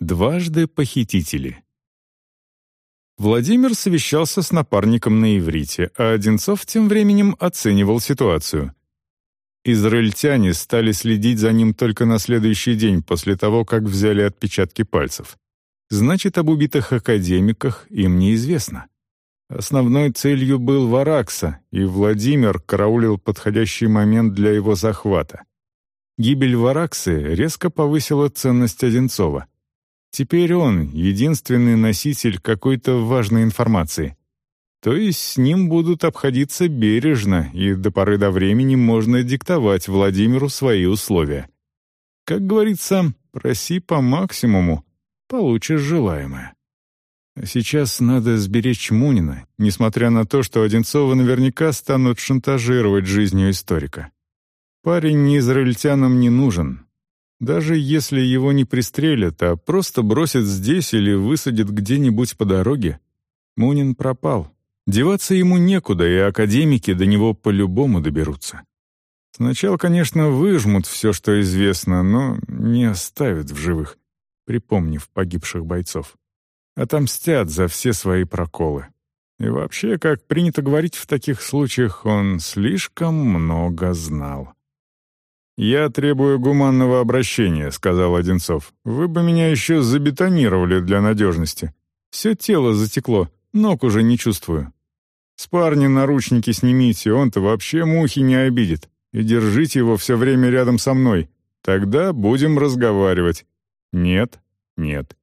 Дважды похитители. Владимир совещался с напарником на иврите, а Одинцов тем временем оценивал ситуацию. Израильтяне стали следить за ним только на следующий день после того, как взяли отпечатки пальцев. Значит, об убитых академиках им неизвестно. Основной целью был Варакса, и Владимир караулил подходящий момент для его захвата. Гибель Вараксы резко повысила ценность Одинцова — Теперь он — единственный носитель какой-то важной информации. То есть с ним будут обходиться бережно, и до поры до времени можно диктовать Владимиру свои условия. Как говорится, проси по максимуму, получишь желаемое. Сейчас надо сберечь Мунина, несмотря на то, что Одинцова наверняка станут шантажировать жизнью историка. Парень израильтянам не нужен, даже если его не пристрелят, а просто бросят здесь или высадят где-нибудь по дороге, Мунин пропал. Деваться ему некуда, и академики до него по-любому доберутся. Сначала, конечно, выжмут все, что известно, но не оставят в живых, припомнив погибших бойцов. Отомстят за все свои проколы. И вообще, как принято говорить в таких случаях, он слишком много знал. «Я требую гуманного обращения», — сказал Одинцов. «Вы бы меня еще забетонировали для надежности. Все тело затекло, ног уже не чувствую. С парня наручники снимите, он-то вообще мухи не обидит. И держите его все время рядом со мной. Тогда будем разговаривать». «Нет, нет.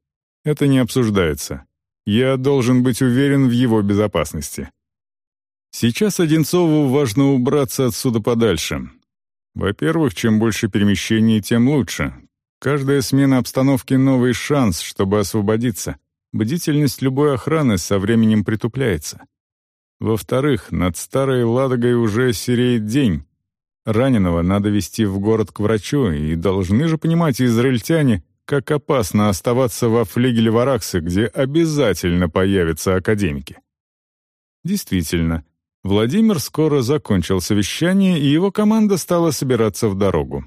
Это не обсуждается. Я должен быть уверен в его безопасности». Сейчас Одинцову важно убраться отсюда подальше, во-первых, чем больше перемещений, тем лучше. Каждая смена обстановки — новый шанс, чтобы освободиться. Бдительность любой охраны со временем притупляется. Во-вторых, над Старой Ладогой уже сереет день. Раненого надо вести в город к врачу, и должны же понимать израильтяне, как опасно оставаться во флигеле Вараксы, где обязательно появятся академики. Действительно, Владимир скоро закончил совещание, и его команда стала собираться в дорогу.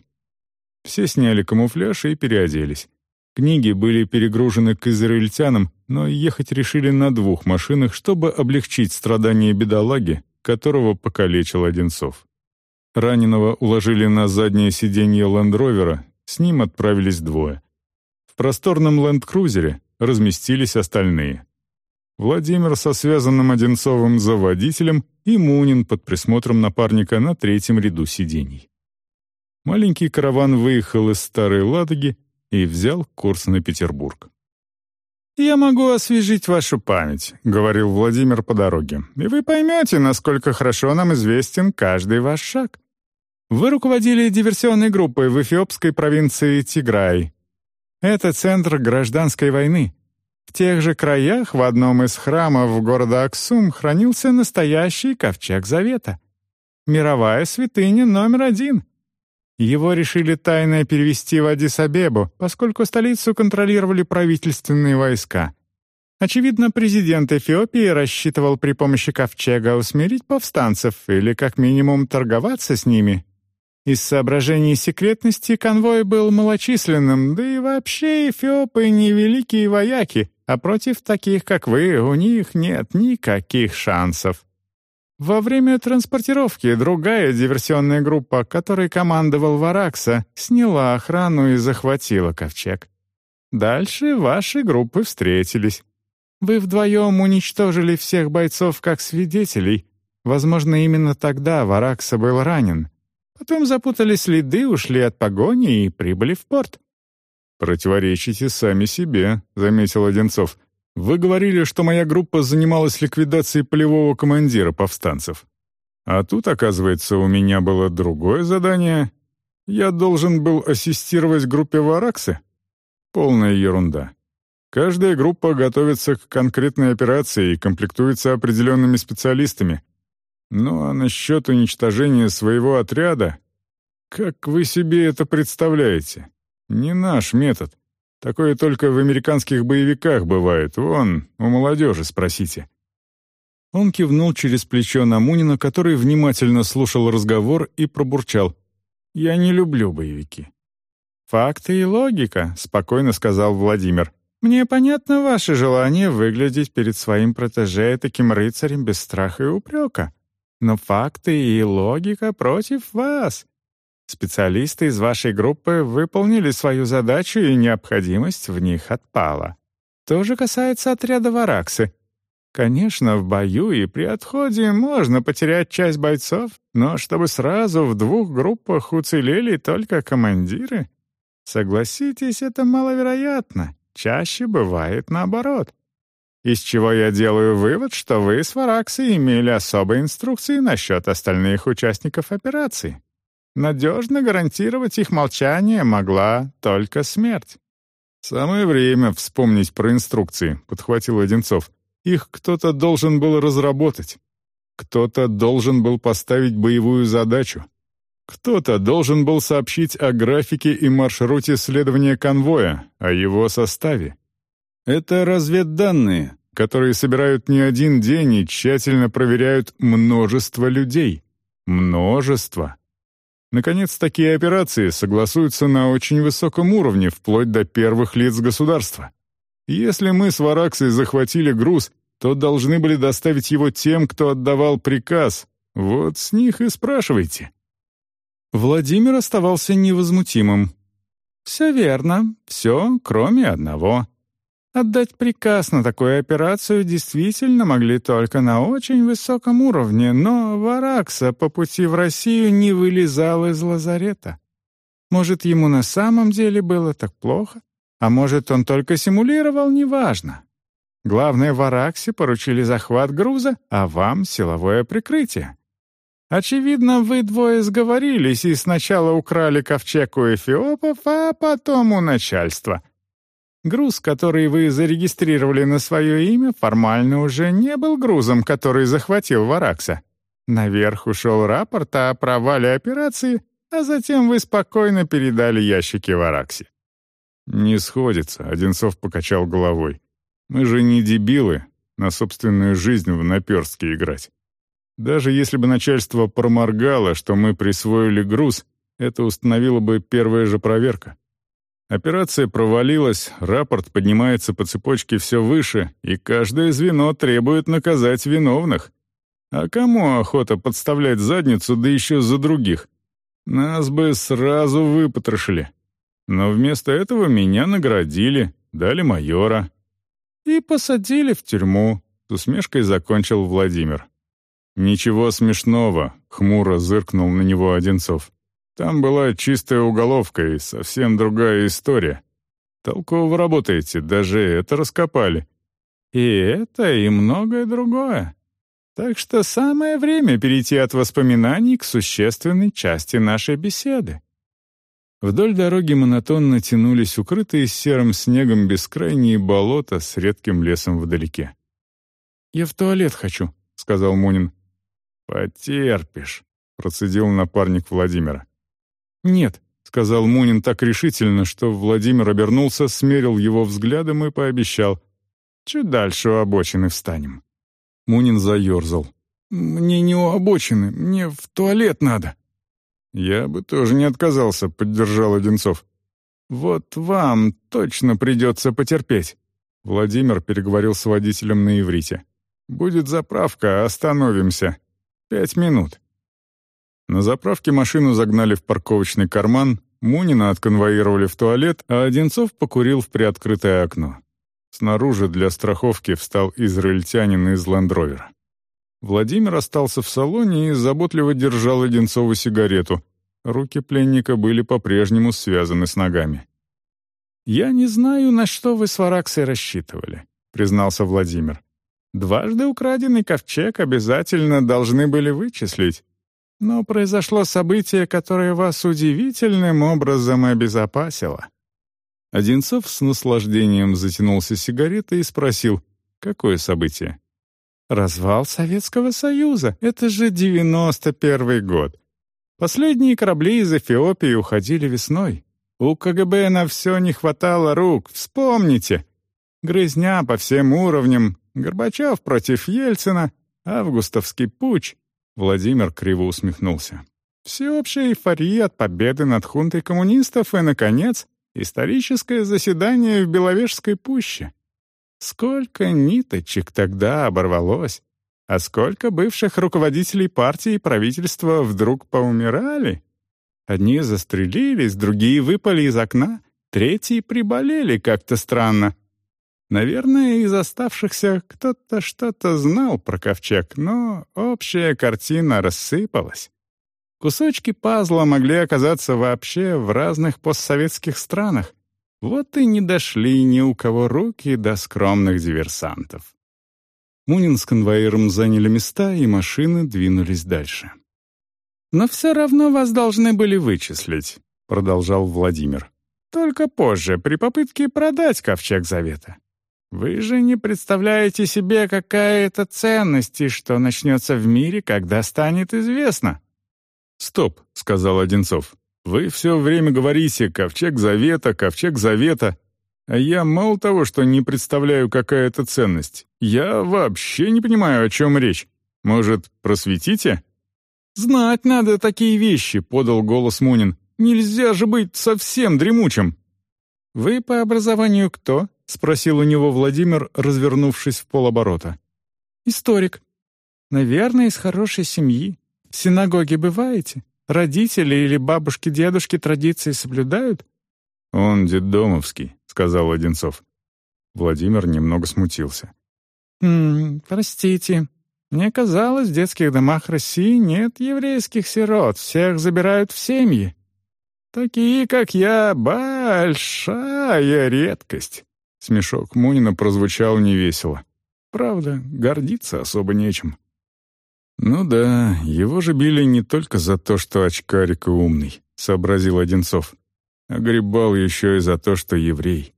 Все сняли камуфляж и переоделись. Книги были перегружены к израильтянам, но ехать решили на двух машинах, чтобы облегчить страдания бедолаги, которого покалечил Одинцов. Раненого уложили на заднее сиденье лендровера, с ним отправились двое. В просторном ленд-крузере разместились остальные. Владимир со связанным Одинцовым за водителем и Мунин под присмотром напарника на третьем ряду сидений. Маленький караван выехал из Старой Ладоги и взял курс на Петербург. «Я могу освежить вашу память», — говорил Владимир по дороге, «и вы поймете, насколько хорошо нам известен каждый ваш шаг. Вы руководили диверсионной группой в эфиопской провинции Тиграй. Это центр гражданской войны, в тех же краях в одном из храмов города Аксум хранился настоящий ковчег Завета. Мировая святыня номер один. Его решили тайно перевести в Адис-Абебу, поскольку столицу контролировали правительственные войска. Очевидно, президент Эфиопии рассчитывал при помощи ковчега усмирить повстанцев или как минимум торговаться с ними, из соображений секретности конвой был малочисленным, да и вообще эфиопы не великие вояки, а против таких, как вы, у них нет никаких шансов. Во время транспортировки другая диверсионная группа, которой командовал Варакса, сняла охрану и захватила ковчег. Дальше ваши группы встретились. Вы вдвоем уничтожили всех бойцов как свидетелей. Возможно, именно тогда Варакса был ранен. Потом запутали следы, ушли от погони и прибыли в порт». «Противоречите сами себе», — заметил Одинцов. «Вы говорили, что моя группа занималась ликвидацией полевого командира повстанцев. А тут, оказывается, у меня было другое задание. Я должен был ассистировать группе Вараксы? Полная ерунда. Каждая группа готовится к конкретной операции и комплектуется определенными специалистами, ну а насчет уничтожения своего отряда... Как вы себе это представляете? Не наш метод. Такое только в американских боевиках бывает. Вон, у молодежи спросите». Он кивнул через плечо на Мунина, который внимательно слушал разговор и пробурчал. «Я не люблю боевики». «Факты и логика», — спокойно сказал Владимир. «Мне понятно ваше желание выглядеть перед своим протеже таким рыцарем без страха и упрека. Но факты и логика против вас. Специалисты из вашей группы выполнили свою задачу, и необходимость в них отпала. То же касается отряда Вараксы. Конечно, в бою и при отходе можно потерять часть бойцов, но чтобы сразу в двух группах уцелели только командиры, согласитесь, это маловероятно. Чаще бывает наоборот. Из чего я делаю вывод, что вы с Вараксой имели особые инструкции насчет остальных участников операции. Надежно гарантировать их молчание могла только смерть. «Самое время вспомнить про инструкции», — подхватил Одинцов. «Их кто-то должен был разработать. Кто-то должен был поставить боевую задачу. Кто-то должен был сообщить о графике и маршруте следования конвоя, о его составе. Это разведданные, которые собирают не один день и тщательно проверяют множество людей. Множество. Наконец, такие операции согласуются на очень высоком уровне, вплоть до первых лиц государства. Если мы с Вараксой захватили груз, то должны были доставить его тем, кто отдавал приказ. Вот с них и спрашивайте. Владимир оставался невозмутимым. «Все верно, все, кроме одного. Отдать приказ на такую операцию действительно могли только на очень высоком уровне, но Варакса по пути в Россию не вылезал из лазарета. Может, ему на самом деле было так плохо? А может, он только симулировал, неважно. Главное, Вараксе поручили захват груза, а вам — силовое прикрытие. Очевидно, вы двое сговорились и сначала украли ковчег у эфиопов, а потом у начальства — Груз, который вы зарегистрировали на свое имя, формально уже не был грузом, который захватил Варакса. Наверх ушел рапорт о провале операции, а затем вы спокойно передали ящики Вараксе. «Не сходится», — Одинцов покачал головой. «Мы же не дебилы, на собственную жизнь в наперстке играть. Даже если бы начальство проморгало, что мы присвоили груз, это установила бы первая же проверка. Операция провалилась, рапорт поднимается по цепочке все выше, и каждое звено требует наказать виновных. А кому охота подставлять задницу, да еще за других? Нас бы сразу выпотрошили. Но вместо этого меня наградили, дали майора. И посадили в тюрьму, с усмешкой закончил Владимир. «Ничего смешного», — хмуро зыркнул на него Одинцов. Там была чистая уголовка и совсем другая история. Толково работаете, даже это раскопали. И это, и многое другое. Так что самое время перейти от воспоминаний к существенной части нашей беседы. Вдоль дороги монотонно тянулись укрытые серым снегом бескрайние болота с редким лесом вдалеке. «Я в туалет хочу», — сказал Мунин. «Потерпишь», — процедил напарник Владимира. «Нет», — сказал Мунин так решительно, что Владимир обернулся, смерил его взглядом и пообещал. «Чуть дальше у обочины встанем». Мунин заерзал. «Мне не у обочины, мне в туалет надо». «Я бы тоже не отказался», — поддержал Одинцов. «Вот вам точно придется потерпеть», — Владимир переговорил с водителем на иврите. «Будет заправка, остановимся. Пять минут». На заправке машину загнали в парковочный карман, Мунина отконвоировали в туалет, а Одинцов покурил в приоткрытое окно. Снаружи для страховки встал израильтянин из лендровера. Владимир остался в салоне и заботливо держал Одинцову сигарету. Руки пленника были по-прежнему связаны с ногами. «Я не знаю, на что вы с Вараксой рассчитывали», — признался Владимир. «Дважды украденный ковчег обязательно должны были вычислить, но произошло событие, которое вас удивительным образом обезопасило». Одинцов с наслаждением затянулся сигаретой и спросил, какое событие? «Развал Советского Союза. Это же девяносто первый год. Последние корабли из Эфиопии уходили весной. У КГБ на все не хватало рук, вспомните. Грызня по всем уровням, Горбачев против Ельцина, августовский путь. Владимир криво усмехнулся. всеобщая эйфория от победы над хунтой коммунистов и, наконец, историческое заседание в Беловежской пуще. Сколько ниточек тогда оборвалось, а сколько бывших руководителей партии и правительства вдруг поумирали? Одни застрелились, другие выпали из окна, третьи приболели как-то странно. Наверное, из оставшихся кто-то что-то знал про ковчег, но общая картина рассыпалась. Кусочки пазла могли оказаться вообще в разных постсоветских странах. Вот и не дошли ни у кого руки до скромных диверсантов. Мунин с конвоиром заняли места, и машины двинулись дальше. «Но все равно вас должны были вычислить», — продолжал Владимир. «Только позже, при попытке продать ковчег завета. Вы же не представляете себе, какая это ценность и что начнется в мире, когда станет известно». «Стоп», — сказал Одинцов. «Вы все время говорите «ковчег завета», «ковчег завета», а я мало того, что не представляю, какая это ценность, я вообще не понимаю, о чем речь. Может, просветите?» «Знать надо такие вещи», — подал голос Мунин. «Нельзя же быть совсем дремучим». «Вы по образованию кто?» — спросил у него Владимир, развернувшись в полоборота. «Историк». «Наверное, из хорошей семьи. В синагоге бываете? Родители или бабушки-дедушки традиции соблюдают?» «Он детдомовский», — сказал Одинцов. Владимир немного смутился. «М -м, «Простите. Мне казалось, в детских домах России нет еврейских сирот, всех забирают в семьи. Такие, как я, большая редкость». Смешок Мунина прозвучал невесело. Правда, гордиться особо нечем. «Ну да, его же били не только за то, что очкарик и умный», — сообразил Одинцов. «Огребал еще и за то, что еврей».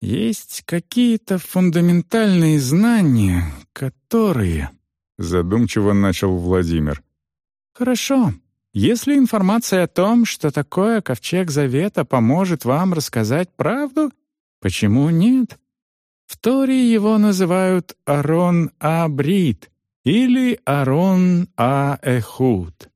«Есть какие-то фундаментальные знания, которые...» — задумчиво начал Владимир. «Хорошо. Если информация о том, что такое Ковчег Завета, поможет вам рассказать правду, почему нет? В Торе его называют Арон Абрит или Арон А-Эхуд.